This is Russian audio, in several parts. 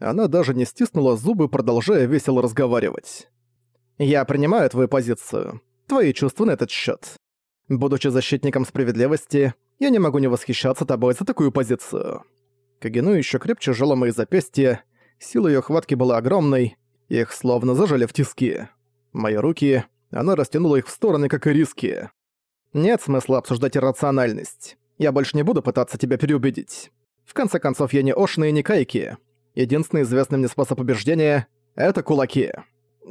Она даже не стиснула зубы, продолжая весело разговаривать. «Я принимаю твою позицию, твои чувства на этот счет. Будучи защитником справедливости, я не могу не восхищаться тобой за такую позицию». Кагину еще крепче сжала мои запястья, сила ее хватки была огромной, их словно зажали в тиски. Мои руки, она растянула их в стороны, как и риски. Нет смысла обсуждать иррациональность. Я больше не буду пытаться тебя переубедить. В конце концов, я не Ошна и не Кайки. Единственный известный мне способ убеждения — это кулаки.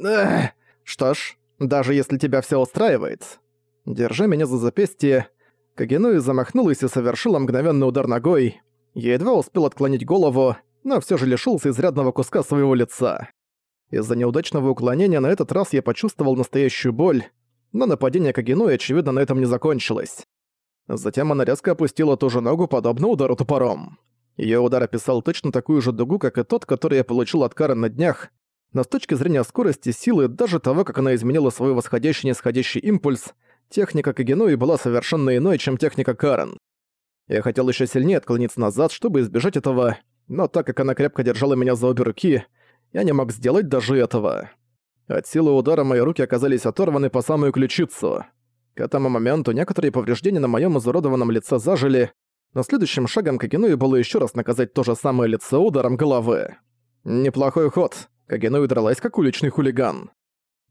Эх. Что ж, даже если тебя все устраивает... Держа меня за запястье, Кагенуи замахнулась и совершила мгновенный удар ногой. Я едва успел отклонить голову, но все же лишился изрядного куска своего лица. Из-за неудачного уклонения на этот раз я почувствовал настоящую боль, но нападение Кагенуи, очевидно, на этом не закончилось. Затем она резко опустила ту же ногу, подобно удару топором. Её удар описал точно такую же дугу, как и тот, который я получил от Карен на днях, но с точки зрения скорости, силы, даже того, как она изменила свой восходящий и нисходящий импульс, техника Кагенуи была совершенно иной, чем техника Карен. Я хотел ещё сильнее отклониться назад, чтобы избежать этого, но так как она крепко держала меня за обе руки, я не мог сделать даже этого. От силы удара мои руки оказались оторваны по самую ключицу. К этому моменту некоторые повреждения на моем изуродованном лице зажили, но следующим шагом Кагенуи было еще раз наказать то же самое лицо ударом головы. Неплохой ход. Кагенуи дралась как уличный хулиган.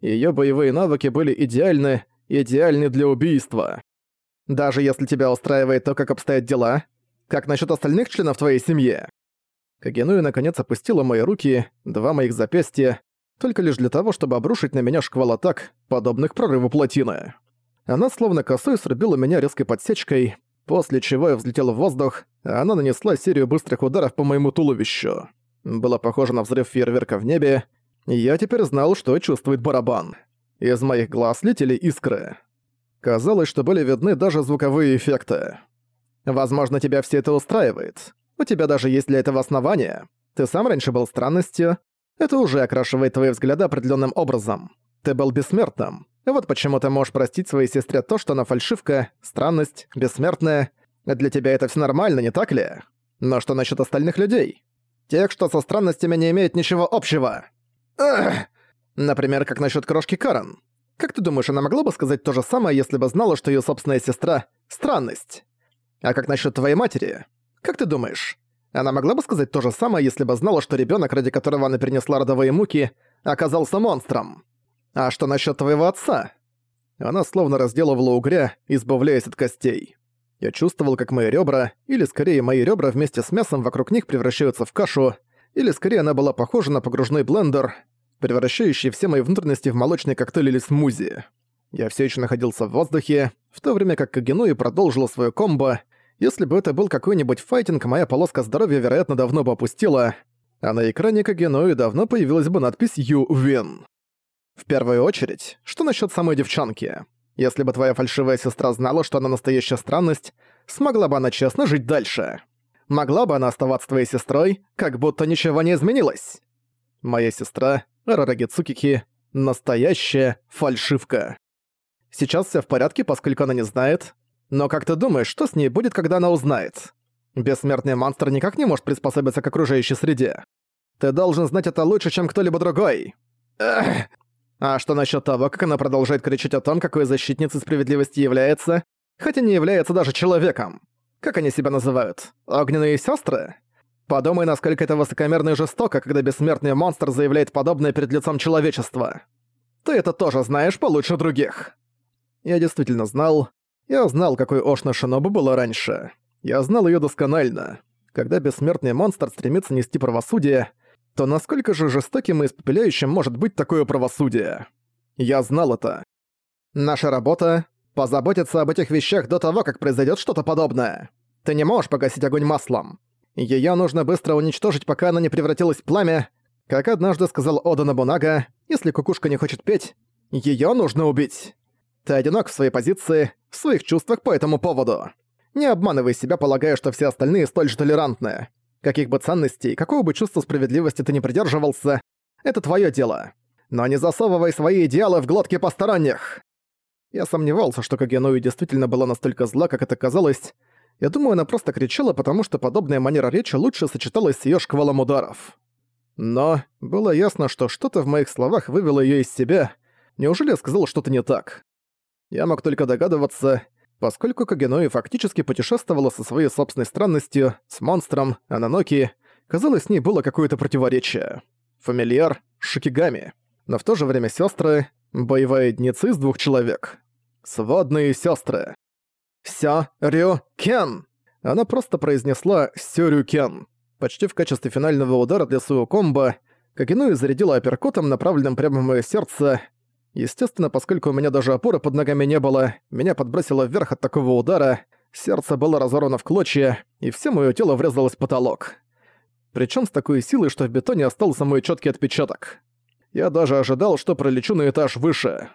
Ее боевые навыки были идеальны, идеальны для убийства. Даже если тебя устраивает то, как обстоят дела, как насчет остальных членов твоей семьи? Кагенуи наконец опустила мои руки, два моих запястья, только лишь для того, чтобы обрушить на меня шквал атак, подобных прорыву плотины. Она словно косой срубила меня резкой подсечкой, после чего я взлетел в воздух, а она нанесла серию быстрых ударов по моему туловищу. Было похоже на взрыв фейерверка в небе, и я теперь знал, что чувствует барабан. Из моих глаз летели искры. Казалось, что были видны даже звуковые эффекты. Возможно, тебя все это устраивает. У тебя даже есть для этого основания. Ты сам раньше был странностью, это уже окрашивает твои взгляды определенным образом. Ты был бессмертным. Вот почему ты можешь простить своей сестре то, что она фальшивка, странность, бессмертная. Для тебя это все нормально, не так ли? Но что насчет остальных людей? Тех, что со странностями не имеют ничего общего. Ugh! Например, как насчет крошки Карен. Как ты думаешь, она могла бы сказать то же самое, если бы знала, что ее собственная сестра — странность? А как насчет твоей матери? Как ты думаешь, она могла бы сказать то же самое, если бы знала, что ребенок, ради которого она перенесла родовые муки, оказался монстром. А что насчет твоего отца? Она словно разделывала угря, избавляясь от костей. Я чувствовал, как мои ребра, или скорее мои ребра вместе с мясом вокруг них превращаются в кашу, или скорее она была похожа на погружной блендер, превращающий все мои внутренности в молочный коктейль или смузи. Я все еще находился в воздухе, в то время как Кагенуи продолжила свое комбо, если бы это был какой-нибудь файтинг, моя полоска здоровья, вероятно, давно бы опустила, а на экране Кагенуи давно появилась бы надпись «You win». В первую очередь, что насчет самой девчонки? Если бы твоя фальшивая сестра знала, что она настоящая странность, смогла бы она честно жить дальше? Могла бы она оставаться твоей сестрой, как будто ничего не изменилось? Моя сестра, Рараги Цукики, настоящая фальшивка. Сейчас все в порядке, поскольку она не знает, но как ты думаешь, что с ней будет, когда она узнает? Бессмертный монстр никак не может приспособиться к окружающей среде. Ты должен знать это лучше, чем кто-либо другой. А что насчет того, как она продолжает кричать о том, какой защитницей справедливости является, хотя не является даже человеком? Как они себя называют? Огненные сестры? Подумай, насколько это высокомерно и жестоко, когда бессмертный монстр заявляет подобное перед лицом человечества. Ты это тоже знаешь получше других. Я действительно знал, я знал, какой Ошна Шинобу была раньше. Я знал её досконально. Когда бессмертный монстр стремится нести правосудие, то насколько же жестоким и испепеляющим может быть такое правосудие? Я знал это. Наша работа — позаботиться об этих вещах до того, как произойдет что-то подобное. Ты не можешь погасить огонь маслом. Её нужно быстро уничтожить, пока она не превратилась в пламя. Как однажды сказал Ода Набунага, если кукушка не хочет петь, её нужно убить. Ты одинок в своей позиции, в своих чувствах по этому поводу. Не обманывай себя, полагая, что все остальные столь же толерантны. Каких бы ценностей, какого бы чувства справедливости ты не придерживался, это твое дело. Но не засовывай свои идеалы в глотки посторонних. Я сомневался, что Кагенуи действительно была настолько зла, как это казалось. Я думаю, она просто кричала, потому что подобная манера речи лучше сочеталась с её шквалом ударов. Но было ясно, что что-то в моих словах вывело её из себя. Неужели я сказал что-то не так? Я мог только догадываться, поскольку Кагенои фактически путешествовала со своей собственной странностью, с монстром, Ананоки, казалось, с ней было какое-то противоречие. Фамильяр, Шикигами, но в то же время сестры, боевая единица из двух человек. Сводные сестры. Сё Рю Кен. Она просто произнесла Сё Рю Кен. Почти в качестве финального удара для своего комбо Кагенуи зарядила апперкотом, направленным прямо в моё сердце. Естественно, поскольку у меня даже опоры под ногами не было, меня подбросило вверх от такого удара, сердце было разорвано в клочья, и все моё тело врезалось в потолок. Причём с такой силой, что в бетоне остался мой чёткий отпечаток. Я даже ожидал, что пролечу на этаж выше.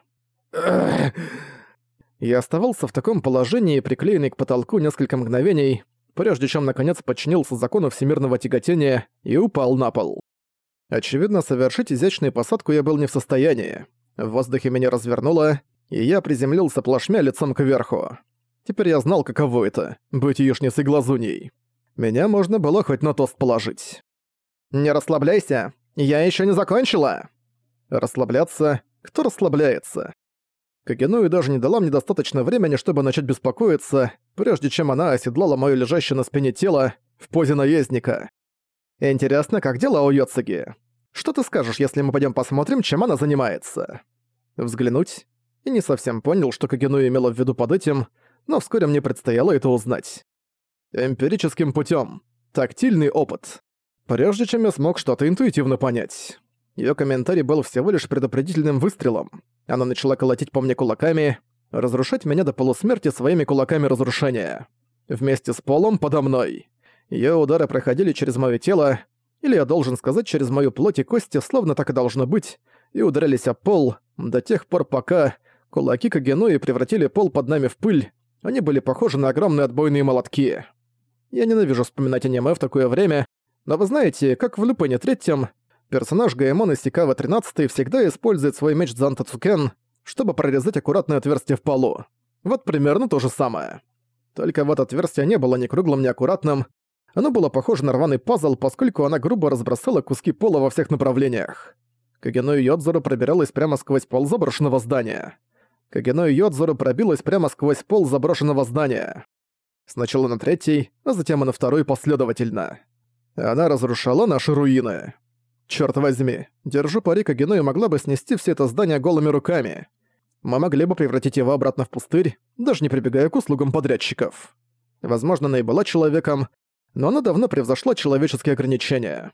Я оставался в таком положении, приклеенный к потолку несколько мгновений, прежде чем наконец подчинился закону всемирного тяготения и упал на пол. Очевидно, совершить изящную посадку я был не в состоянии. В воздухе меня развернуло, и я приземлился плашмя лицом кверху. Теперь я знал, каково это — быть яичницей глазуней. Меня можно было хоть на тост положить. «Не расслабляйся, я еще не закончила!» Расслабляться? Кто расслабляется? Кагенуи даже не дала мне достаточно времени, чтобы начать беспокоиться, прежде чем она оседлала моё лежащее на спине тело в позе наездника. Интересно, как дела у Йоцуги? Что ты скажешь, если мы пойдём посмотрим, чем она занимается? Взглянуть? И не совсем понял, что Кагенуи имела в виду под этим, но вскоре мне предстояло это узнать. Эмпирическим путём. Тактильный опыт. Прежде чем я смог что-то интуитивно понять. Её комментарий был всего лишь предупредительным выстрелом. Она начала колотить по мне кулаками, разрушать меня до полусмерти своими кулаками разрушения. Вместе с полом подо мной. Её удары проходили через моё тело, или я должен сказать, через мою плоть и кости, словно так и должно быть, и ударялись о пол до тех пор, пока кулаки Кагенуи превратили пол под нами в пыль, они были похожи на огромные отбойные молотки. Я ненавижу вспоминать аниме в такое время, но вы знаете, как в Люпене Третьем, Персонаж Гаймон из Сикава 13 всегда использует свой меч Занта Цукен, чтобы прорезать аккуратное отверстие в полу. Вот примерно то же самое. Только вот отверстие не было ни круглым, ни аккуратным. Оно было похоже на рваный пазл, поскольку она грубо разбросала куски пола во всех направлениях. Кагену Йодзору пробиралась прямо сквозь пол заброшенного здания. Кагену Йодзору пробилась прямо сквозь пол заброшенного здания. Сначала на третий, а затем и на второй последовательно. Она разрушала наши руины. Черт возьми, держу пари, Кагенуи могла бы снести все это здание голыми руками. Мы могли бы превратить его обратно в пустырь, даже не прибегая к услугам подрядчиков. Возможно, она и была человеком, но она давно превзошла человеческие ограничения.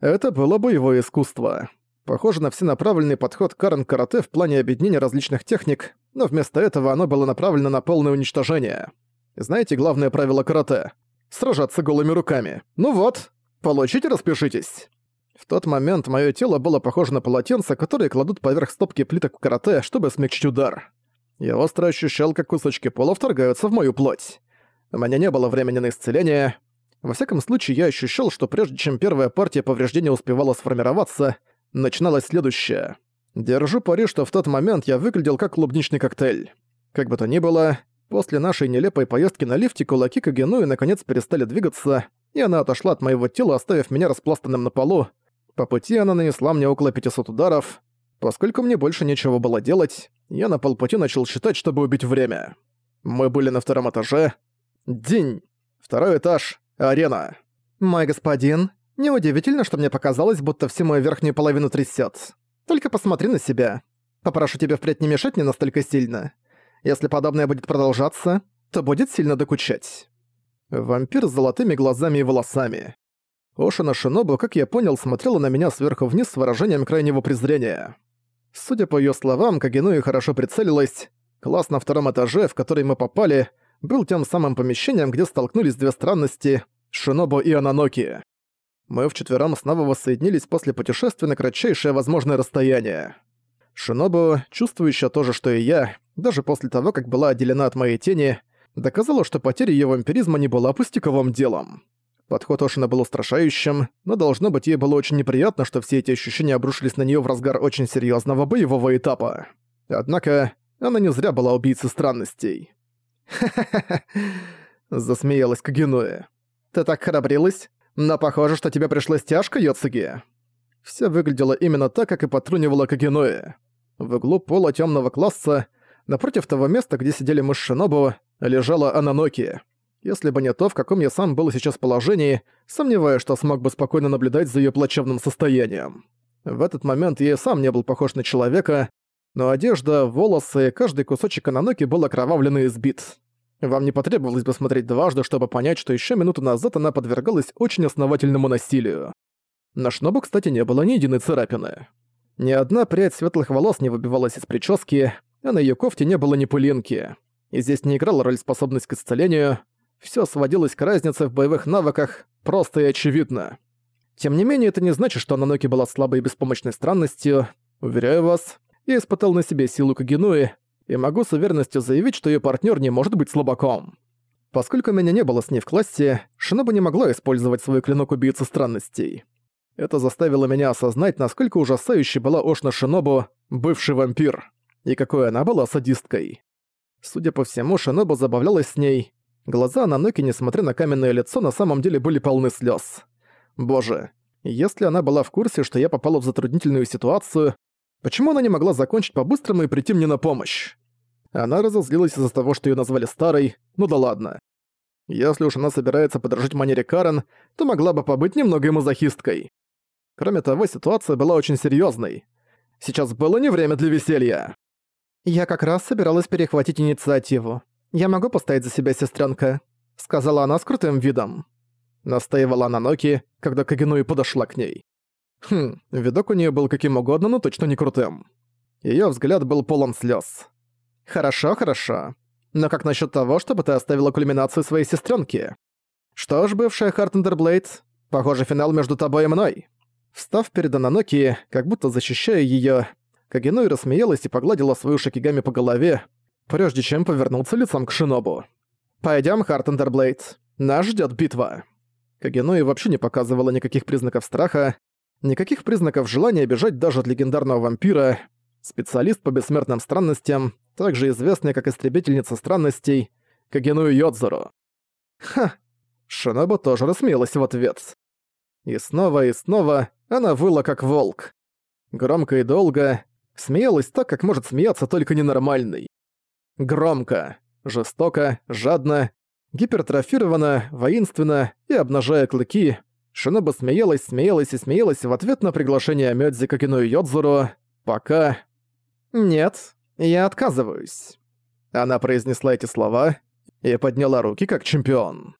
Это было боевое искусство. Похоже на всенаправленный подход Карен Карате в плане объединения различных техник, но вместо этого оно было направлено на полное уничтожение. Знаете главное правило карате? Сражаться голыми руками. Ну вот, получите, распишитесь. В тот момент мое тело было похоже на полотенце, которое кладут поверх стопки плиток в карате, чтобы смягчить удар. Я остро ощущал, как кусочки пола вторгаются в мою плоть. У меня не было времени на исцеление. Во всяком случае, я ощущал, что прежде чем первая партия повреждения успевала сформироваться, начиналось следующее. Держу пари, что в тот момент я выглядел как клубничный коктейль. Как бы то ни было, после нашей нелепой поездки на лифте кулаки Кагенуи наконец перестали двигаться, и она отошла от моего тела, оставив меня распластанным на полу, по пути она нанесла мне около 500 ударов. Поскольку мне больше нечего было делать, я на полпути начал считать, чтобы убить время. Мы были на втором этаже. День. Второй этаж. Арена. «Мой господин, неудивительно, что мне показалось, будто всю мою верхнюю половину трясёт. Только посмотри на себя. Попрошу тебя впредь не мешать мне настолько сильно. Если подобное будет продолжаться, то будет сильно докучать». Вампир с золотыми глазами и волосами. Ошина Шинобу, как я понял, смотрела на меня сверху вниз с выражением крайнего презрения. Судя по её словам, Кагенуи хорошо прицелилась. Класс на втором этаже, в который мы попали, был тем самым помещением, где столкнулись две странности — Шинобу и Ананоки. Мы вчетвером снова воссоединились после путешествия на кратчайшее возможное расстояние. Шинобу, чувствующая то же, что и я, даже после того, как была отделена от моей тени, доказала, что потеря её вампиризма не была пустяковым делом. Подход Ошина был устрашающим, но должно быть ей было очень неприятно, что все эти ощущения обрушились на нее в разгар очень серьезного боевого этапа. Однако, она не зря была убийцей странностей. «Ха-ха-ха!» — засмеялась Кагенуэ. «Ты так храбрилась, но похоже, что тебе пришлось тяжко, Йоцуги». Все выглядело именно так, как и потрунивала Кагенуэ. В углу пола темного класса, напротив того места, где сидели мы с Шинобу, лежала Ананоки. Если бы не то, в каком я сам был сейчас положении, сомневаюсь, что смог бы спокойно наблюдать за ее плачевным состоянием. В этот момент я сам не был похож на человека, но одежда, волосы, каждый кусочек Ананоки был окровавлен и избит. Вам не потребовалось бы смотреть дважды, чтобы понять, что еще минуту назад она подвергалась очень основательному насилию. На Шнобу, кстати, не было ни единой царапины. Ни одна прядь светлых волос не выбивалась из прически, а на её кофте не было ни пылинки. И здесь не играла роль способность к исцелению, всё сводилось к разнице в боевых навыках, просто и очевидно. Тем не менее, это не значит, что Наноки была слабой и беспомощной странностью. Уверяю вас, я испытал на себе силу Кагенуи, и могу с уверенностью заявить, что её партнёр не может быть слабаком. Поскольку меня не было с ней в классе, Шиноба не могла использовать свой клинок убийцы странностей. Это заставило меня осознать, насколько ужасающей была Ошна Шинобу, бывший вампир, и какой она была садисткой. Судя по всему, Шинобу забавлялась с ней. Глаза Наноки, несмотря на каменное лицо, на самом деле были полны слез. Боже, если она была в курсе, что я попала в затруднительную ситуацию, почему она не могла закончить по-быстрому и прийти мне на помощь? Она разозлилась из-за того, что ее назвали старой, ну да ладно. Если уж она собирается подражать манере Карен, то могла бы побыть немного мазохисткой. Кроме того, ситуация была очень серьезной. Сейчас было не время для веселья. «Я как раз собиралась перехватить инициативу. Я могу постоять за себя, сестренка, сказала она с крутым видом. Настаивала Ононоки, когда Кагенуи подошла к ней. Хм, видок у нее был каким угодно, но точно не крутым. Ее взгляд был полон слез. «Хорошо, хорошо. Но как насчет того, чтобы ты оставила кульминацию своей сестренки? Что ж, бывшая Хартендерблейд, похоже, финал между тобой и мной. Встав перед Ононоки, как будто защищая её, Кагенуи рассмеялась и погладила свою шикигами по голове, прежде чем повернуться лицом к Шинобу. «Пойдём, Хартендерблейд. Нас ждёт битва». Кагенуи вообще не показывала никаких признаков страха, никаких признаков желания бежать даже от легендарного вампира, специалист по бессмертным странностям, также известная как истребительница странностей, Кагенуи Йодзору. Ха! Шинобу тоже рассмеялась в ответ. И снова и снова она выла как волк. Громко и долго, смеялась так, как может смеяться только ненормальный. Громко, жестоко, жадно, гипертрофированно, воинственно и обнажая клыки, Шиноба смеялась, смеялась и смеялась в ответ на приглашение Мёдзи Кокину и Йодзуру, пока... «Нет, я отказываюсь». Она произнесла эти слова и подняла руки как чемпион.